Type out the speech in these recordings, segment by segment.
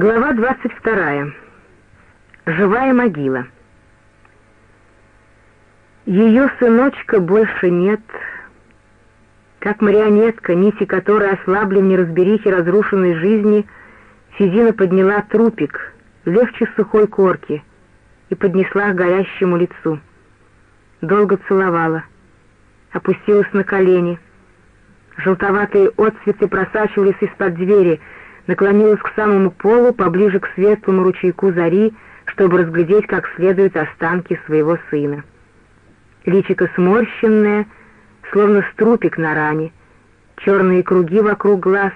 Глава 22. Живая могила. Ее сыночка больше нет, как марионетка, нити которой ослабли в неразберихе разрушенной жизни, Физина подняла трупик, легче сухой корки, и поднесла к горящему лицу. Долго целовала, опустилась на колени. Желтоватые отцветы просачивались из-под двери — наклонилась к самому полу, поближе к светлому ручейку зари, чтобы разглядеть как следует останки своего сына. Личико сморщенное, словно струпик на ране, черные круги вокруг глаз,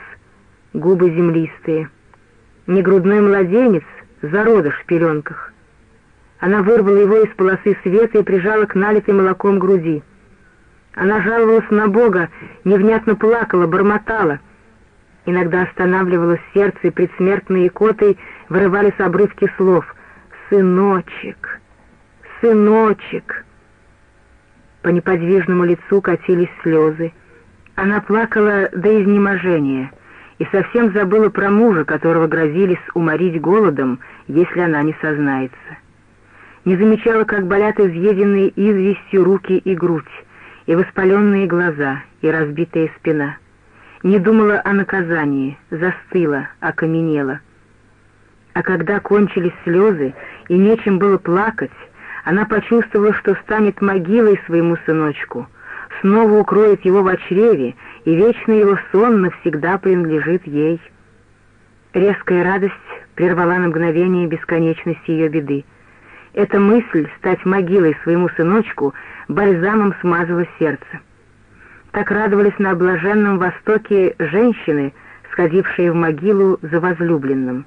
губы землистые. Негрудной младенец, зародыш в пеленках. Она вырвала его из полосы света и прижала к налитой молоком груди. Она жаловалась на Бога, невнятно плакала, бормотала — Иногда останавливалось сердце, и предсмертные икотой вырывались обрывки слов «Сыночек! Сыночек!» По неподвижному лицу катились слезы. Она плакала до изнеможения и совсем забыла про мужа, которого грозились уморить голодом, если она не сознается. Не замечала, как болят изъеденные известью руки и грудь, и воспаленные глаза, и разбитая спина не думала о наказании, застыла, окаменела. А когда кончились слезы и нечем было плакать, она почувствовала, что станет могилой своему сыночку, снова укроет его в чреве, и вечный его сон навсегда принадлежит ей. Резкая радость прервала на мгновение бесконечность ее беды. Эта мысль стать могилой своему сыночку бальзамом смазала сердце. Так радовались на блаженном востоке женщины, сходившие в могилу за возлюбленным.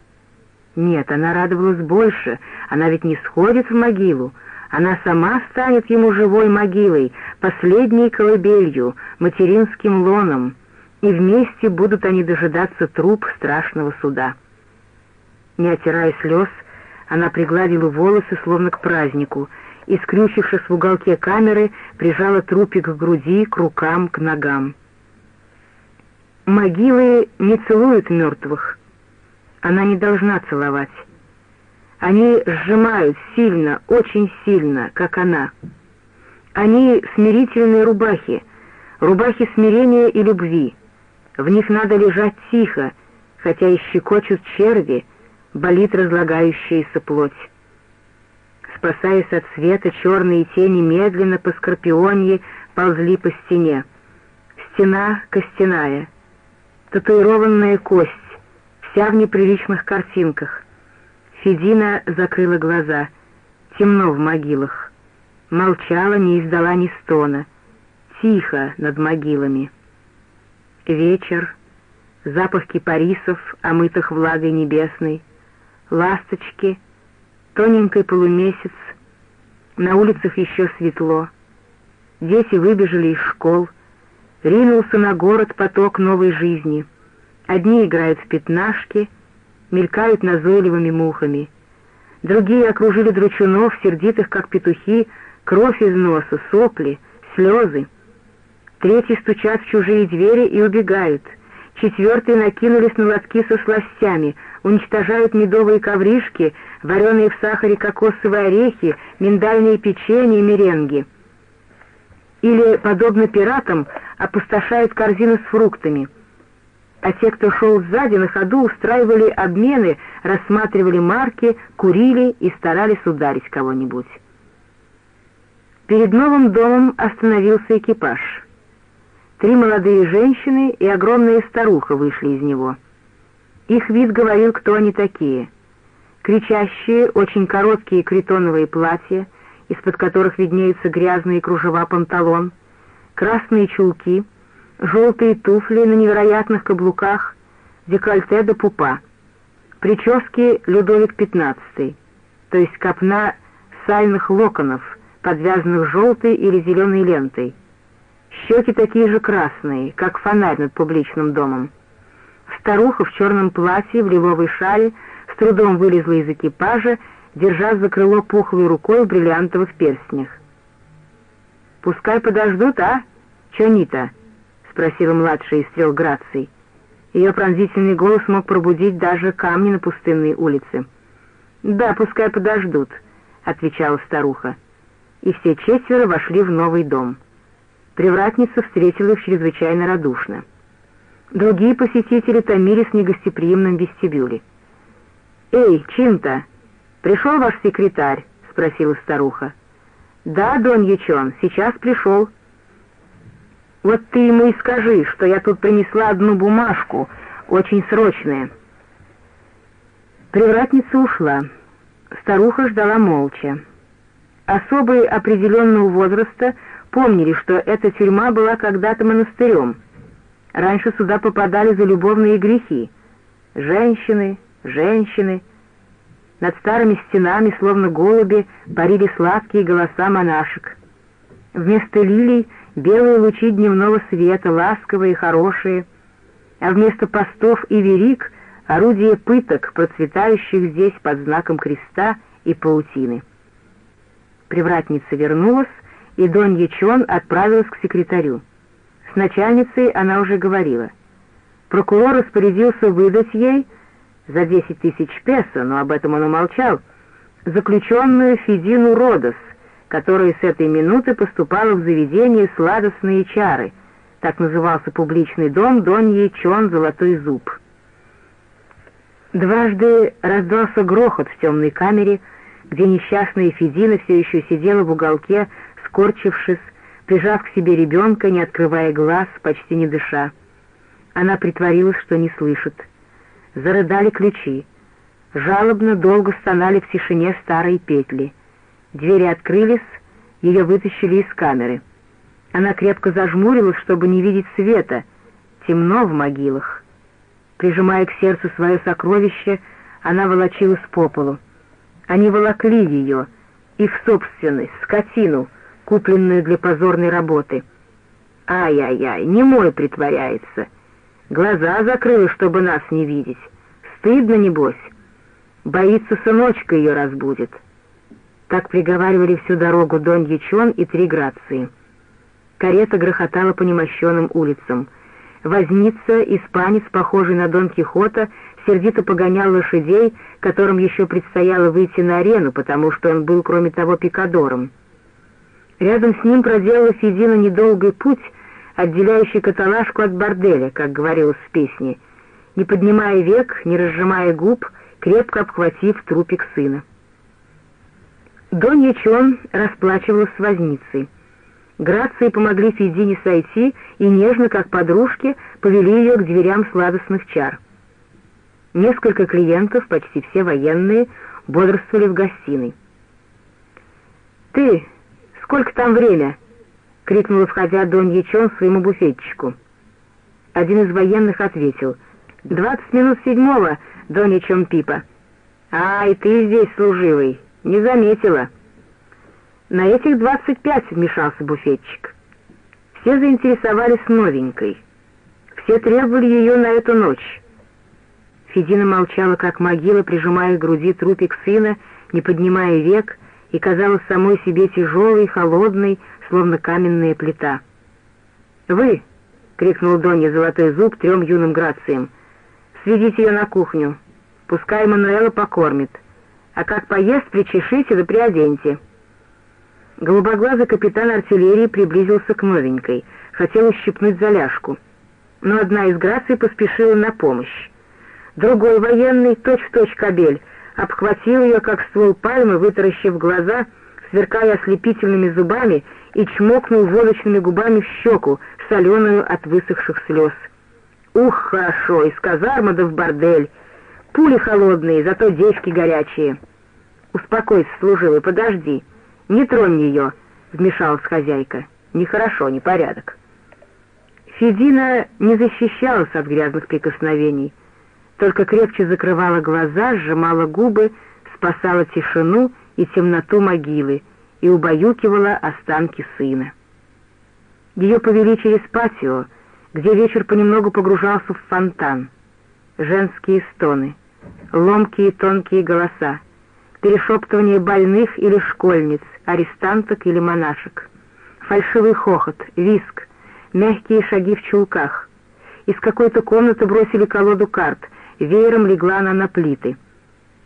Нет, она радовалась больше, она ведь не сходит в могилу, она сама станет ему живой могилой, последней колыбелью, материнским лоном, и вместе будут они дожидаться труп страшного суда. Не отирая слез, она пригладила волосы, словно к празднику, и, скрючившись в уголке камеры, прижала трупик к груди, к рукам, к ногам. Могилы не целуют мертвых. Она не должна целовать. Они сжимают сильно, очень сильно, как она. Они смирительные рубахи, рубахи смирения и любви. В них надо лежать тихо, хотя и щекочут черви, болит разлагающаяся плоть. Спасаясь от света, черные тени медленно по скорпионье ползли по стене. Стена костяная, татуированная кость, вся в неприличных картинках. Федина закрыла глаза. Темно в могилах. Молчала, не издала ни стона. Тихо над могилами. Вечер, запах кипарисов, омытых влагой небесной, ласточки — Тоненький полумесяц, на улицах еще светло. Дети выбежали из школ, ринулся на город поток новой жизни. Одни играют в пятнашки, мелькают назойливыми мухами. Другие окружили дручунов, сердитых, как петухи, кровь из носа, сопли, слезы. Третьи стучат в чужие двери и убегают. Четвертые накинулись на лотки со сластями, уничтожают медовые ковришки, вареные в сахаре кокосовые орехи, миндальные печенья и меренги. Или, подобно пиратам, опустошают корзины с фруктами. А те, кто шел сзади, на ходу устраивали обмены, рассматривали марки, курили и старались ударить кого-нибудь. Перед новым домом остановился экипаж. Три молодые женщины и огромная старуха вышли из него. Их вид говорил, кто они такие — кричащие, очень короткие критоновые платья, из-под которых виднеются грязные кружева панталон, красные чулки, желтые туфли на невероятных каблуках, декольте до пупа, прически Людовик XV, то есть копна сальных локонов, подвязанных желтой или зеленой лентой. Щеки такие же красные, как фонарь над публичным домом. Старуха в черном платье, в лиловой шале, с трудом вылезла из экипажа, держа за крыло пухлой рукой в бриллиантовых перстнях. «Пускай подождут, а? Чё не-то?» — спросила младшая из трех Граций. Ее пронзительный голос мог пробудить даже камни на пустынной улице. «Да, пускай подождут», — отвечала старуха. И все четверо вошли в новый дом. Привратница встретила их чрезвычайно радушно. Другие посетители томились в негостеприимном вестибюле. «Эй, Чинта, пришел ваш секретарь?» — спросила старуха. «Да, Дон Ячон, сейчас пришел». «Вот ты ему и скажи, что я тут принесла одну бумажку, очень срочная». Привратница ушла. Старуха ждала молча. Особые определенного возраста помнили, что эта тюрьма была когда-то монастырем. Раньше сюда попадали за любовные грехи. Женщины, женщины. Над старыми стенами, словно голуби, парили сладкие голоса монашек. Вместо лилий — белые лучи дневного света, ласковые и хорошие, а вместо постов и верик — орудие пыток, процветающих здесь под знаком креста и паутины. Привратница вернулась, и Дон Ячон отправилась к секретарю. С начальницей она уже говорила. Прокурор распорядился выдать ей за 10 тысяч песо, но об этом он умолчал, заключенную Федину Родос, которая с этой минуты поступала в заведение «Сладостные чары», так назывался публичный дом Дон Ячон «Золотой зуб». Дважды раздался грохот в темной камере, где несчастная Федина все еще сидела в уголке, скорчившись, прижав к себе ребенка, не открывая глаз, почти не дыша. Она притворилась, что не слышит. Зарыдали ключи. Жалобно долго стонали в тишине старые петли. Двери открылись, ее вытащили из камеры. Она крепко зажмурилась, чтобы не видеть света. Темно в могилах. Прижимая к сердцу свое сокровище, она волочилась по полу. Они волокли ее, их собственность, скотину, купленную для позорной работы. Ай-яй-яй, не мой притворяется. Глаза закрыла, чтобы нас не видеть. Стыдно, небось. Боится, сыночка ее разбудит. Так приговаривали всю дорогу Дон Ячон и три Грации. Карета грохотала по немощенным улицам — Возница, испанец, похожий на Дон Кихота, сердито погонял лошадей, которым еще предстояло выйти на арену, потому что он был, кроме того, пикадором. Рядом с ним проделала Федина недолгий путь, отделяющий каталажку от борделя, как говорилось в песне, не поднимая век, не разжимая губ, крепко обхватив трупик сына. Дон Ячон расплачивалась с возницей. Грации помогли Федине сойти и нежно, как подружки, повели ее к дверям сладостных чар. Несколько клиентов, почти все военные, бодрствовали в гостиной. «Ты, сколько там время?» — крикнула, входя Дон Ячон своему буфетчику. Один из военных ответил. «Двадцать минут седьмого, Дон Ячон Пипа». «А, и ты здесь, служивый, не заметила». На этих двадцать пять вмешался буфетчик. Все заинтересовались новенькой. Все требовали ее на эту ночь. Федина молчала, как могила, прижимая к груди трупик сына, не поднимая век, и казалась самой себе тяжелой, холодной, словно каменная плита. «Вы!» — крикнул Донья Золотой Зуб трем юным грациям. «Сведите ее на кухню. Пускай Мануэла покормит. А как поест, причешите да приоденьте». Голубоглазый капитан артиллерии приблизился к новенькой, хотел ущипнуть заляжку, но одна из граций поспешила на помощь. Другой военный, точь-в-точь -точь кобель, обхватил ее, как ствол пальмы, вытаращив глаза, сверкая ослепительными зубами, и чмокнул водочными губами в щеку, соленую от высохших слез. «Ух, хорошо, из казармы да в бордель! Пули холодные, зато девки горячие!» «Успокойся, служивый, подожди!» «Не тронь ее!» — вмешалась хозяйка. «Нехорошо, непорядок». Федина не защищалась от грязных прикосновений, только крепче закрывала глаза, сжимала губы, спасала тишину и темноту могилы и убаюкивала останки сына. Ее повели через патио, где вечер понемногу погружался в фонтан. Женские стоны, ломкие тонкие голоса, перешептывание больных или школьниц, арестанток или монашек, фальшивый хохот, виск, мягкие шаги в чулках, из какой-то комнаты бросили колоду карт, веером легла она на плиты.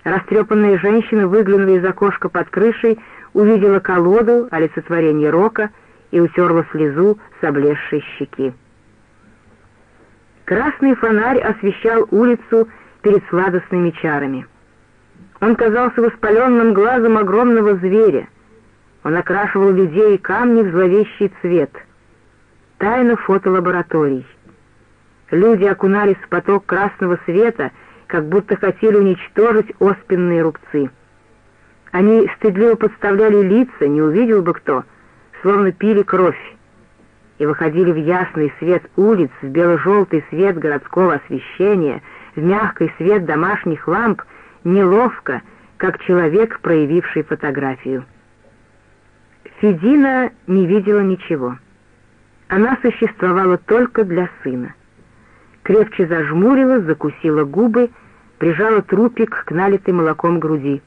Растрепанная женщина, выглянула из окошка под крышей, увидела колоду, олицетворение рока, и утерла слезу с облезшей щеки. Красный фонарь освещал улицу перед сладостными чарами. Он казался воспаленным глазом огромного зверя. Он окрашивал людей и камни в зловещий цвет. Тайна фотолабораторий. Люди окунались в поток красного света, как будто хотели уничтожить оспенные рубцы. Они стыдливо подставляли лица, не увидел бы кто, словно пили кровь, и выходили в ясный свет улиц, в бело-желтый свет городского освещения, в мягкий свет домашних ламп, неловко, как человек, проявивший фотографию. Федина не видела ничего. Она существовала только для сына. Крепче зажмурилась, закусила губы, прижала трупик к налитой молоком груди.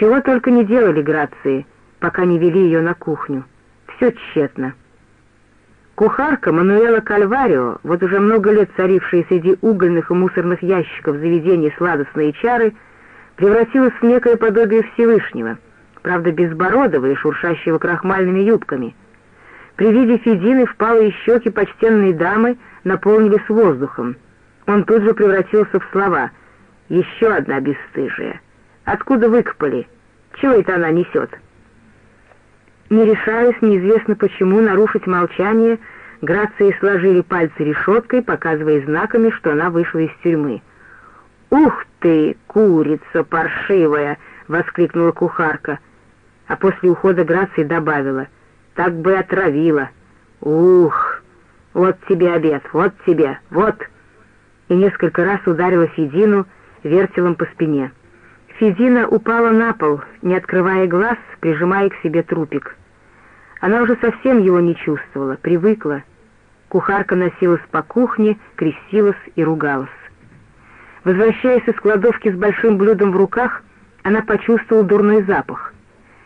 Чего только не делали Грации, пока не вели ее на кухню. Все тщетно. Кухарка Мануэла Кальварио, вот уже много лет царившая среди угольных и мусорных ящиков заведений сладостные чары, превратилась в некое подобие Всевышнего, правда безбородого и шуршащего крахмальными юбками. При виде Федины впалые щеки почтенной дамы наполнились воздухом. Он тут же превратился в слова «Еще одна бесстыжая». Откуда выкопали? Чего это она несет?» Не решаясь, неизвестно почему, нарушить молчание, Грации сложили пальцы решеткой, показывая знаками, что она вышла из тюрьмы. «Ух ты, курица паршивая!» — воскликнула кухарка, а после ухода Грации добавила. «Так бы отравила! Ух! Вот тебе обед, вот тебе, вот!» И несколько раз ударила Федину вертелом по спине. Федина упала на пол, не открывая глаз, прижимая к себе трупик. Она уже совсем его не чувствовала, привыкла. Кухарка носилась по кухне, крестилась и ругалась. Возвращаясь из кладовки с большим блюдом в руках, она почувствовала дурной запах.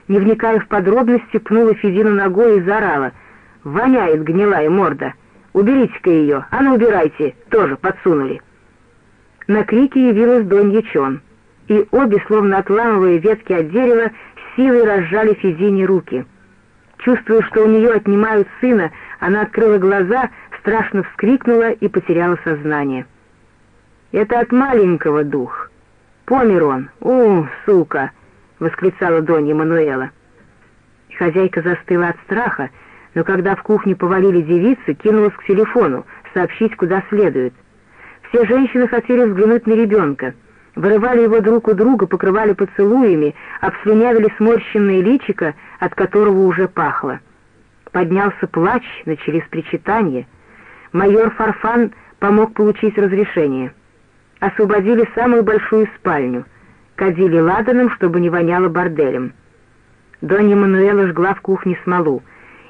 Не вникая в подробности, пнула Федину ногой и заорала. «Воняет гнилая морда! Уберите-ка ее! А ну убирайте! Тоже подсунули!» На крики явилась Донья Чон и обе, словно отламывая ветки от дерева, силой разжали Физине руки. Чувствуя, что у нее отнимают сына, она открыла глаза, страшно вскрикнула и потеряла сознание. «Это от маленького дух. Помер он. У, сука!» — восклицала Донья Мануэла. Хозяйка застыла от страха, но когда в кухне повалили девицы, кинулась к телефону, сообщить, куда следует. Все женщины хотели взглянуть на ребенка — вырывали его друг у друга, покрывали поцелуями, обслюнявили сморщенное личико, от которого уже пахло. Поднялся плач, начались причитания. Майор Фарфан помог получить разрешение. Освободили самую большую спальню, кадили ладаном, чтобы не воняло борделем. Донья Мануэла жгла в кухне смолу,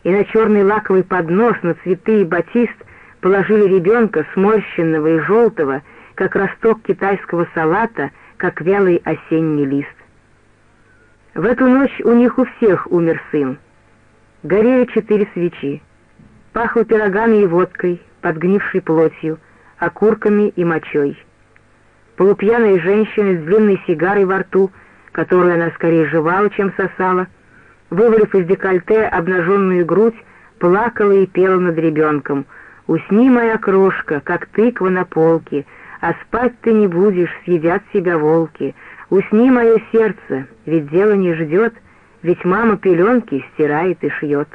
и на черный лаковый поднос, на цветы и батист положили ребенка, сморщенного и желтого, как росток китайского салата, как вялый осенний лист. В эту ночь у них у всех умер сын. Горели четыре свечи. Пахло пирогами и водкой, подгнившей плотью, окурками и мочой. Полупьяная женщина с длинной сигарой во рту, которую она скорее жевала, чем сосала, вывалив из декольте обнаженную грудь, плакала и пела над ребенком. «Усни, моя крошка, как тыква на полке, а спать ты не будешь, съедят себя волки. Усни мое сердце, ведь дело не ждет, ведь мама пеленки стирает и шьет».